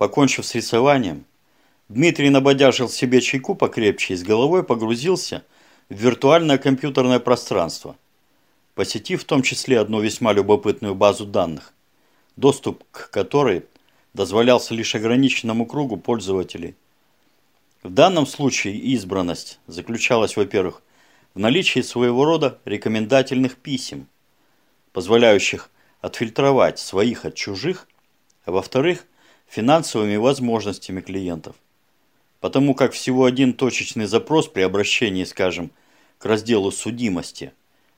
Покончив с рисованием, Дмитрий набодяжил себе чайку покрепче и с головой погрузился в виртуальное компьютерное пространство, посетив в том числе одну весьма любопытную базу данных, доступ к которой дозволялся лишь ограниченному кругу пользователей. В данном случае избранность заключалась, во-первых, в наличии своего рода рекомендательных писем, позволяющих отфильтровать своих от чужих, а во-вторых, финансовыми возможностями клиентов – потому как всего один точечный запрос при обращении, скажем, к разделу судимости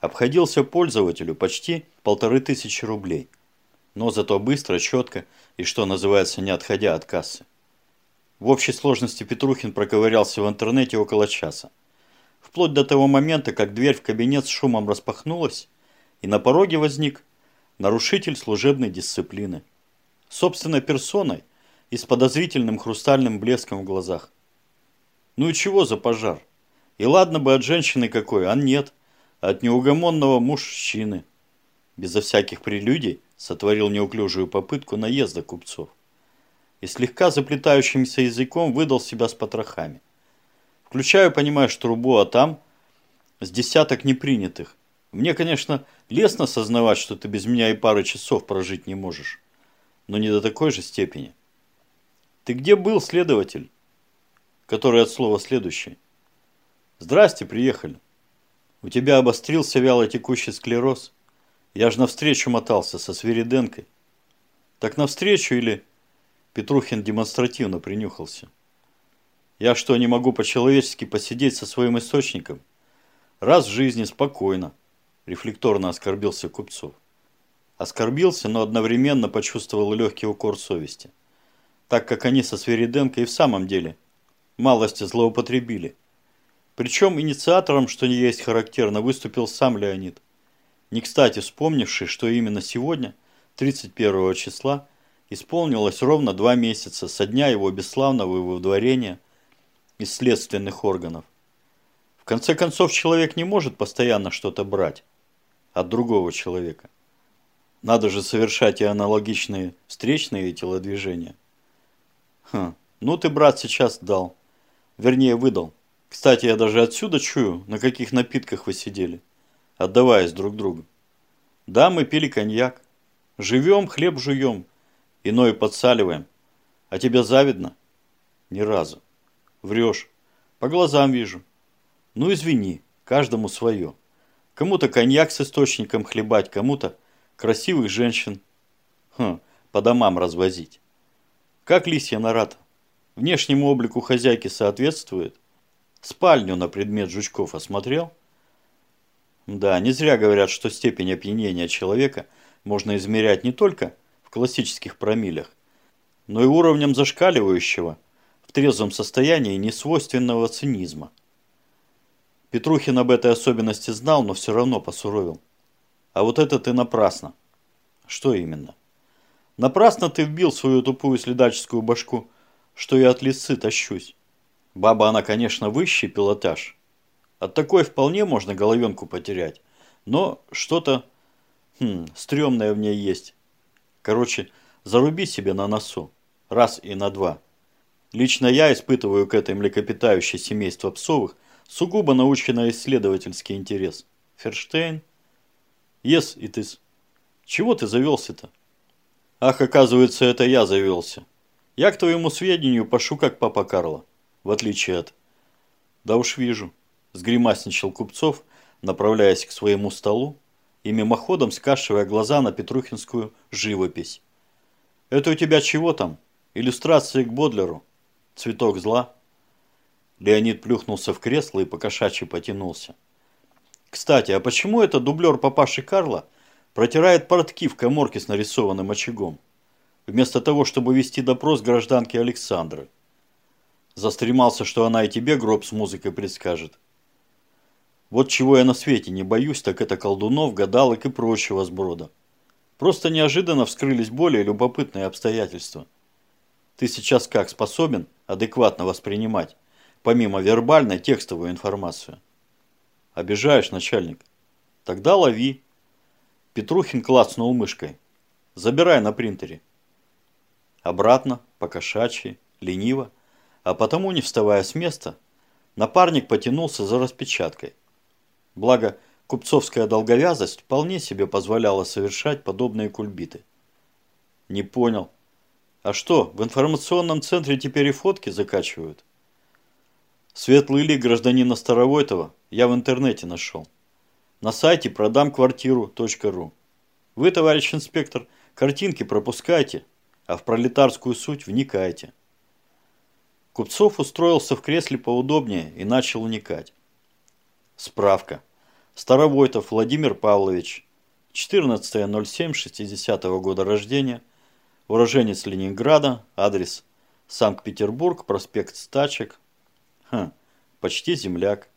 обходился пользователю почти полторы тысячи рублей. Но зато быстро, четко и, что называется, не отходя от кассы. В общей сложности Петрухин проковырялся в интернете около часа. Вплоть до того момента, как дверь в кабинет с шумом распахнулась, и на пороге возник нарушитель служебной дисциплины. Собственной персоной – и с подозрительным хрустальным блеском в глазах. Ну и чего за пожар? И ладно бы от женщины какой, а нет, от неугомонного мужчины. Безо всяких прелюдий сотворил неуклюжую попытку наезда купцов. И слегка заплетающимся языком выдал себя с потрохами. Включаю, понимаешь, трубу, а там с десяток непринятых. Мне, конечно, лестно сознавать, что ты без меня и пары часов прожить не можешь. Но не до такой же степени. Ты где был, следователь? Который от слова следующий. Здрасте, приехали. У тебя обострился вялотекущий склероз. Я же навстречу мотался со Свириденкой. Так навстречу или... Петрухин демонстративно принюхался. Я что, не могу по-человечески посидеть со своим источником? Раз в жизни спокойно. Рефлекторно оскорбился Купцов. Оскорбился, но одновременно почувствовал легкий укор совести так как они со Свериденко и в самом деле малости злоупотребили. Причем инициатором, что не есть характерно, выступил сам Леонид. Не кстати вспомнивший, что именно сегодня, 31 числа, исполнилось ровно два месяца со дня его бесславного выдворения из следственных органов. В конце концов, человек не может постоянно что-то брать от другого человека. Надо же совершать и аналогичные встречные телодвижения. Хм, ну ты, брат, сейчас дал. Вернее, выдал. Кстати, я даже отсюда чую, на каких напитках вы сидели, отдаваясь друг другу. Да, мы пили коньяк. Живем, хлеб жуем, иное подсаливаем. А тебя завидно? Ни разу. Врешь. По глазам вижу. Ну, извини, каждому свое. Кому-то коньяк с источником хлебать, кому-то красивых женщин хм, по домам развозить. Как лисья нарата. Внешнему облику хозяйки соответствует. Спальню на предмет жучков осмотрел. Да, не зря говорят, что степень опьянения человека можно измерять не только в классических промилях, но и уровнем зашкаливающего в трезвом состоянии несвойственного цинизма. Петрухин об этой особенности знал, но все равно посуровил. А вот это ты напрасно. Что именно? Напрасно ты вбил свою тупую следаческую башку, что я от лисы тащусь. Баба она, конечно, высший пилотаж. От такой вполне можно головенку потерять. Но что-то хм, стрёмное в ней есть. Короче, заруби себе на носу. Раз и на два. Лично я испытываю к этой млекопитающей семейства псовых сугубо научно-исследовательский интерес. Ферштейн? Ес и тыс. Чего ты завелся-то? Ах, оказывается, это я завелся. Я, к твоему сведению, пошу как папа Карло, в отличие от... Да уж вижу, сгримасничал Купцов, направляясь к своему столу и мимоходом скашивая глаза на петрухинскую живопись. Это у тебя чего там? Иллюстрации к Бодлеру? Цветок зла? Леонид плюхнулся в кресло и покошачьи потянулся. Кстати, а почему это дублер папаши Карла – Протирает портки в коморке с нарисованным очагом, вместо того, чтобы вести допрос гражданки Александры. Застремался, что она и тебе гроб с музыкой предскажет. Вот чего я на свете не боюсь, так это колдунов, гадалок и прочего сброда. Просто неожиданно вскрылись более любопытные обстоятельства. Ты сейчас как способен адекватно воспринимать, помимо вербальной, текстовую информацию? Обижаешь, начальник? Тогда лови. Петрухин клацнул мышкой. «Забирай на принтере». Обратно, по кошачьи, лениво, а потому, не вставая с места, напарник потянулся за распечаткой. Благо, купцовская долговязость вполне себе позволяла совершать подобные кульбиты. Не понял. А что, в информационном центре теперь и фотки закачивают? Светлый лик гражданина Старовойтова я в интернете нашел. На сайте продам квартиру.ру. Вы, товарищ инспектор, картинки пропускайте, а в пролетарскую суть вникайте. Купцов устроился в кресле поудобнее и начал уникать. Справка. Старовойтов Владимир Павлович, 14.07.60 года рождения, уроженец Ленинграда, адрес Санкт-Петербург, проспект Стачек. Хм, почти земляк.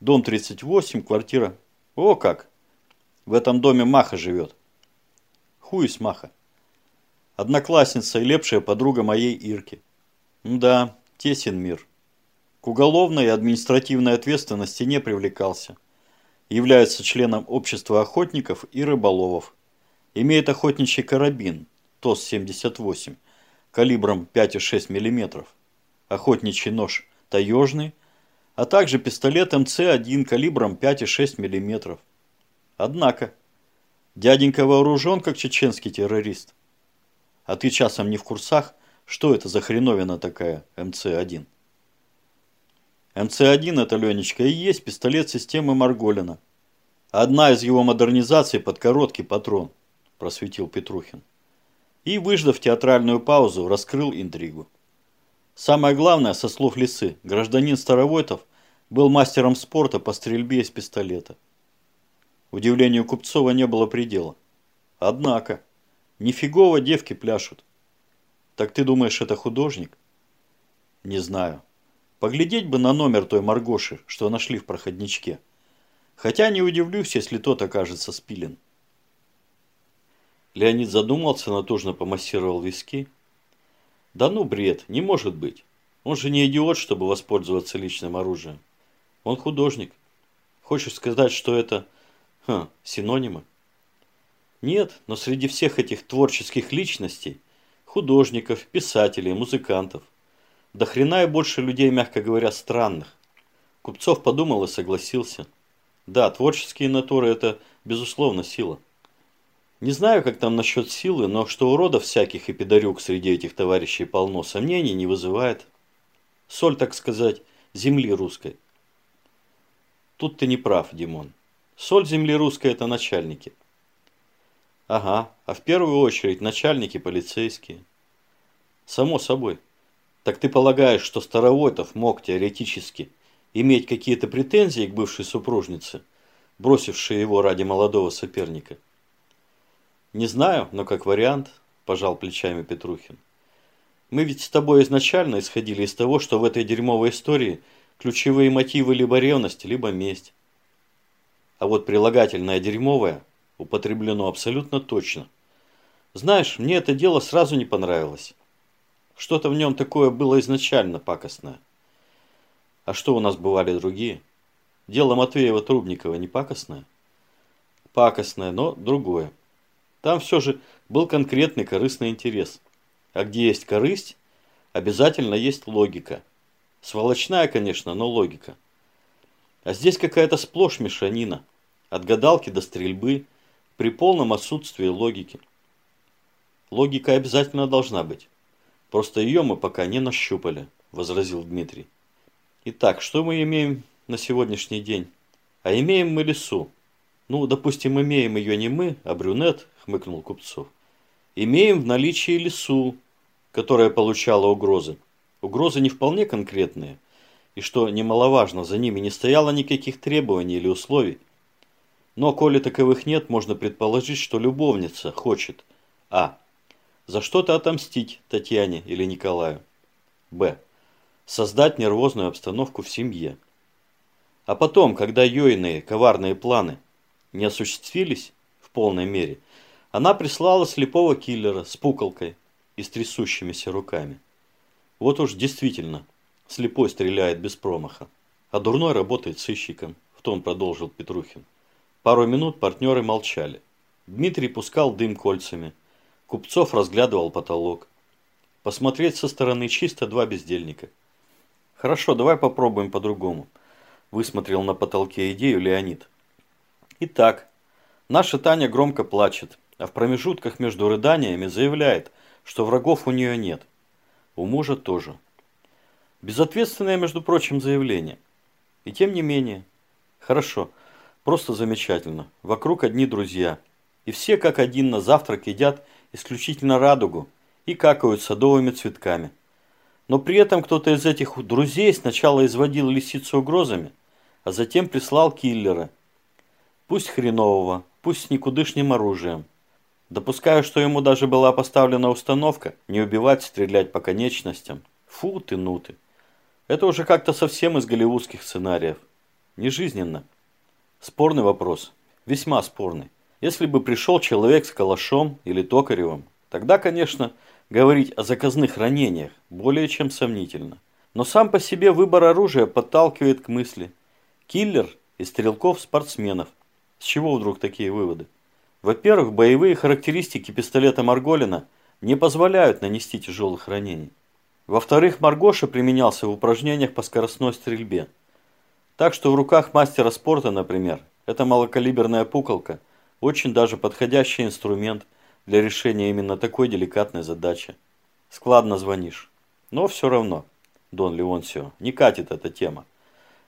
Дом 38, квартира. О как! В этом доме Маха живет. Хуй Маха. Одноклассница и лепшая подруга моей Ирки. Да, тесен мир. К уголовной и административной ответственности не привлекался является членом общества охотников и рыболовов. Имеет охотничий карабин ТОС-78 калибром 5,6 мм, охотничий нож таежный, а также пистолет МЦ-1 калибром 5,6 мм. Однако, дяденька вооружен как чеченский террорист. А ты часом не в курсах, что это за хреновина такая МЦ-1? МЦ-1 это, Ленечка, и есть пистолет системы Марголина. Одна из его модернизаций под короткий патрон, просветил Петрухин. И, выждав театральную паузу, раскрыл интригу. Самое главное, со слов Лисы, гражданин Старовойтов был мастером спорта по стрельбе из пистолета. Удивлению Купцова не было предела. Однако, нифигово девки пляшут. Так ты думаешь, это художник? Не знаю. Поглядеть бы на номер той Маргоши, что нашли в проходничке. Хотя не удивлюсь, если тот окажется спилен. Леонид задумался, натужно помассировал виски. Да ну бред, не может быть. Он же не идиот, чтобы воспользоваться личным оружием. Он художник. Хочешь сказать, что это ха, синонимы? Нет, но среди всех этих творческих личностей, художников, писателей, музыкантов – до хрена и больше людей, мягко говоря, странных. Купцов подумал и согласился. Да, творческие натуры – это, безусловно, сила. Не знаю, как там насчет силы, но что уродов всяких и пидорюк среди этих товарищей полно, сомнений не вызывает. Соль, так сказать, земли русской. Тут ты не прав, Димон. Соль земли русской – это начальники. Ага, а в первую очередь начальники полицейские. Само собой. Так ты полагаешь, что Старовойтов мог теоретически иметь какие-то претензии к бывшей супружнице, бросившей его ради молодого соперника? Не знаю, но как вариант, пожал плечами Петрухин. Мы ведь с тобой изначально исходили из того, что в этой дерьмовой истории ключевые мотивы либо ревность, либо месть. А вот прилагательное «дерьмовое» употреблено абсолютно точно. Знаешь, мне это дело сразу не понравилось. Что-то в нем такое было изначально пакостное. А что у нас бывали другие? Дело Матвеева-Трубникова не пакостное? Пакостное, но другое. Там все же был конкретный корыстный интерес. А где есть корысть, обязательно есть логика. Сволочная, конечно, но логика. А здесь какая-то сплошь мешанина. От гадалки до стрельбы, при полном отсутствии логики. Логика обязательно должна быть. Просто ее мы пока не нащупали, возразил Дмитрий. Итак, что мы имеем на сегодняшний день? А имеем мы лесу. Ну, допустим, имеем ее не мы, а брюнет, хмыкнул Купцов. Имеем в наличии лесу, которая получала угрозы. Угрозы не вполне конкретные, и что немаловажно, за ними не стояло никаких требований или условий. Но, коли таковых нет, можно предположить, что любовница хочет А за что-то отомстить Татьяне или Николаю. Б. Создать нервозную обстановку в семье. А потом, когда Йоиные коварные планы не осуществились в полной мере, она прислала слепого киллера с пуколкой и с трясущимися руками. Вот уж действительно, слепой стреляет без промаха, а дурной работает сыщиком, в том продолжил Петрухин. Пару минут партнеры молчали. Дмитрий пускал дым кольцами – Купцов разглядывал потолок. Посмотреть со стороны чисто два бездельника. Хорошо, давай попробуем по-другому. Высмотрел на потолке идею Леонид. Итак, наша Таня громко плачет, а в промежутках между рыданиями заявляет, что врагов у нее нет. У мужа тоже. Безответственное, между прочим, заявление. И тем не менее. Хорошо, просто замечательно. Вокруг одни друзья. И все как один на завтрак едят исключительно радугу и какают садовыми цветками. Но при этом кто-то из этих друзей сначала изводил лисицу угрозами, а затем прислал киллера. Пусть хренового, пусть с никудышним оружием. Допускаю, что ему даже была поставлена установка не убивать, стрелять по конечностям. Фу ты, ну ты. Это уже как-то совсем из голливудских сценариев. Нежизненно. Спорный вопрос. Весьма спорный. Если бы пришел человек с калашом или токаревым, тогда, конечно, говорить о заказных ранениях более чем сомнительно. Но сам по себе выбор оружия подталкивает к мысли. Киллер и стрелков-спортсменов. С чего вдруг такие выводы? Во-первых, боевые характеристики пистолета Марголина не позволяют нанести тяжелых ранений. Во-вторых, Маргоша применялся в упражнениях по скоростной стрельбе. Так что в руках мастера спорта, например, эта малокалиберная пуколка – очень даже подходящий инструмент для решения именно такой деликатной задачи. Складно звонишь. Но все равно, Дон Леонсио, не катит эта тема.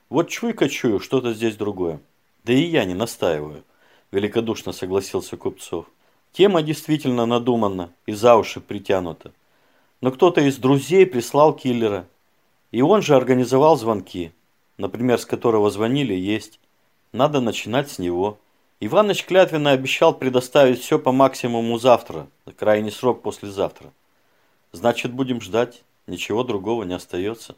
Вот чуйка чую, что-то здесь другое. Да и я не настаиваю великодушно согласился Купцов. Тема действительно надуманна и за уши притянута. Но кто-то из друзей прислал киллера. И он же организовал звонки, например, с которого звонили есть. Надо начинать с него. Иваныч клятвенно обещал предоставить все по максимуму завтра, крайний срок послезавтра. Значит, будем ждать, ничего другого не остается.